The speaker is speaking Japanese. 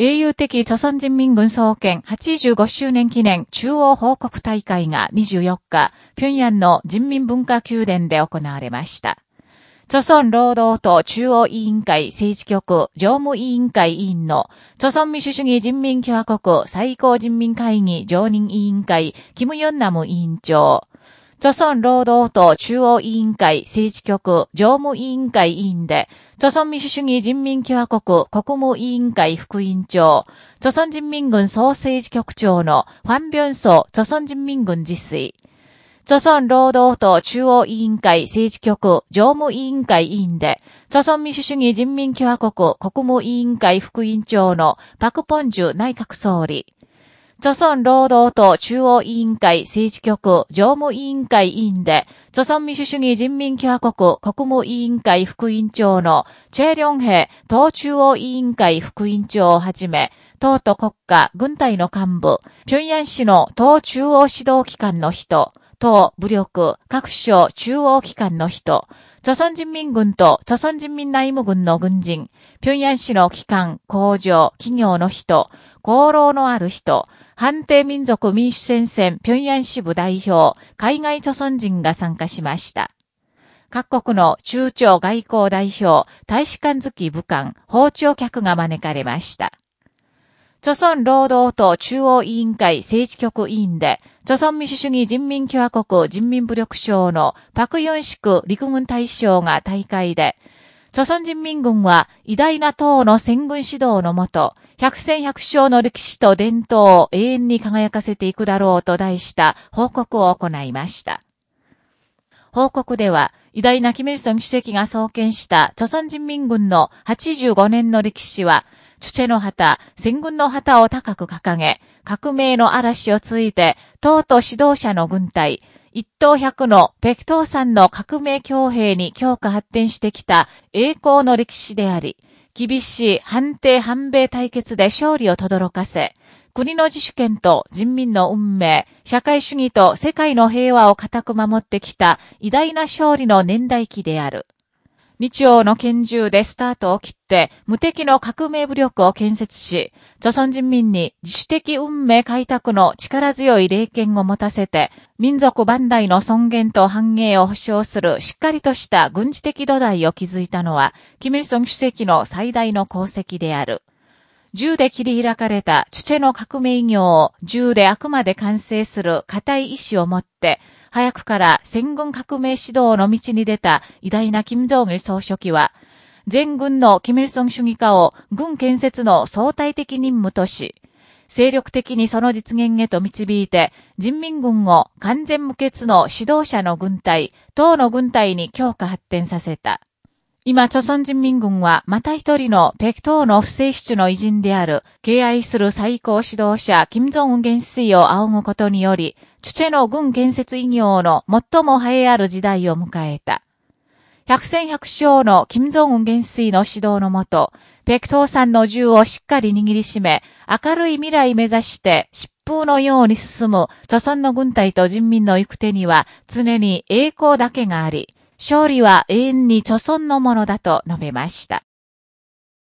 英雄的朝鮮人民軍創建85周年記念中央報告大会が24日、平壌の人民文化宮殿で行われました。朝鮮労働党中央委員会政治局常務委員会委員の、朝鮮民主主義人民共和国最高人民会議常任委員会、キム・ヨンナム委員長、朝鮮労働党中央委員会政治局常務委員会委員で、朝鮮民主主義人民共和国国務委員会副委員長、朝鮮人民軍総政治局長のファン・ビョンソ朝鮮人民軍実炊、朝鮮労働党中央委員会政治局常務委員会委員で、朝鮮民主主義人民共和国国務委員会副委員長のパク・ポンジュ内閣総理、朝鮮労働党中央委員会政治局常務委員会委員で、朝鮮民主主義人民共和国国務委員会副委員長のチェ・リョンヘ党中央委員会副委員長をはじめ、党と国家、軍隊の幹部、平壌市の党中央指導機関の人、党、武力、各省中央機関の人、朝鮮人民軍と朝鮮人民内務軍の軍人、平壌市の機関、工場、企業の人、功労のある人、判定民族民主戦線平壌支部代表、海外朝鮮人が参加しました。各国の中朝外交代表、大使館付き武官、包丁客が招かれました。朝鮮労働党中央委員会政治局委員で、朝鮮民主主義人民共和国人民武力省のパクヨンシク陸軍大将が大会で、朝鮮人民軍は偉大な党の戦軍指導のもと、百戦百勝の歴史と伝統を永遠に輝かせていくだろうと題した報告を行いました。報告では、偉大なキミルソン主席が創建した朝鮮人民軍の85年の歴史は、チュチェの旗、戦軍の旗を高く掲げ、革命の嵐をついて、党と指導者の軍隊、一等百の北東山の革命強兵に強化発展してきた栄光の歴史であり、厳しい判定反米対決で勝利を轟かせ、国の自主権と人民の運命、社会主義と世界の平和を固く守ってきた偉大な勝利の年代記である。日曜の拳銃でスタートを切って、無敵の革命武力を建設し、朝鮮人民に自主的運命開拓の力強い霊権を持たせて、民族万代の尊厳と繁栄を保障するしっかりとした軍事的土台を築いたのは、キミルソン主席の最大の功績である。銃で切り開かれたチュチェの革命業を銃であくまで完成する固い意志を持って、早くから戦軍革命指導の道に出た偉大な金正義総書記は、全軍のキミルソン主義化を軍建設の相対的任務とし、精力的にその実現へと導いて、人民軍を完全無欠の指導者の軍隊、党の軍隊に強化発展させた。今、朝鮮人民軍は、また一人の北東の不正出の偉人である、敬愛する最高指導者、金正恩元帥を仰ぐことにより、チュチェの軍建設医業の最も栄えある時代を迎えた。百戦百勝の金正恩元帥の指導のもと、北東山の銃をしっかり握りしめ、明るい未来目指して疾風のように進む、朝鮮の軍隊と人民の行く手には、常に栄光だけがあり、勝利は永遠に著存のものだと述べました。